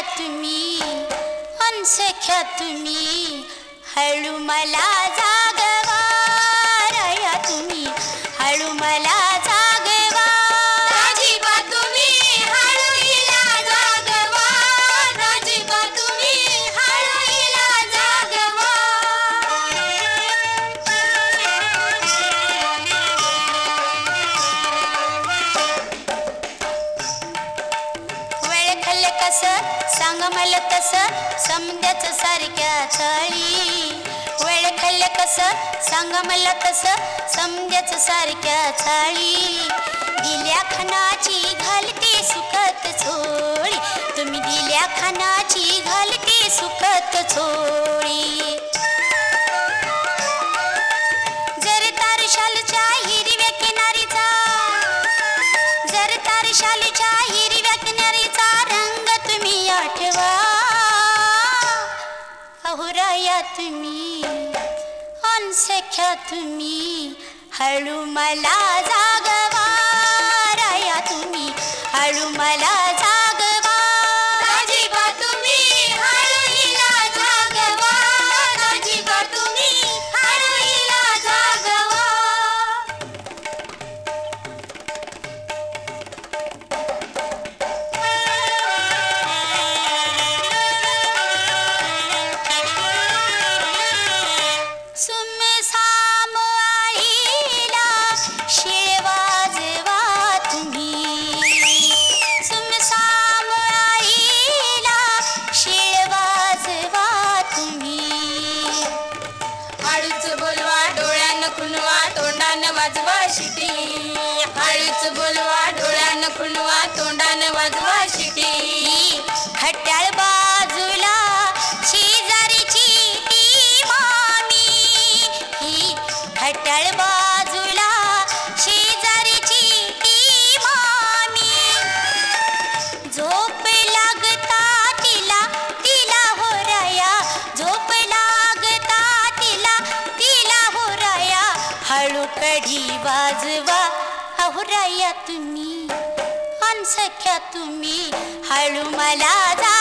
तुम्ही अनसख्या तुम्ही. हळू मला जागा सांग मला कस? समद्याच सारख्या चाळी वेळ खल्ल कस? सांग मला कस? समद्याच सारख्या चाळी दिल्या खानाची घालते सुखत झोळी. तुम्ही दिल्या खानाची घालते सुखत झोळी. जर तारशालच्या हिरव्या किनारीचा जर तारशालच्या तुम्ही अनसख्या तुम्ही हळू मला जागवा शिटी. हळूच बोलवा डोळ्यानं खुलवा तोंडानं वाजवा शिटी. खट्याळ बाजूला शेजारीची ती मामी. ही खट्याळ बा हळू वाजवा. अहुराया तुम्ही अनसख्या तुम्ही हळू मला जा.